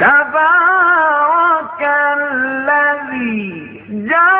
تبارك الذي جعل